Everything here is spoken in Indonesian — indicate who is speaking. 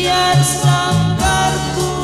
Speaker 1: Yang ku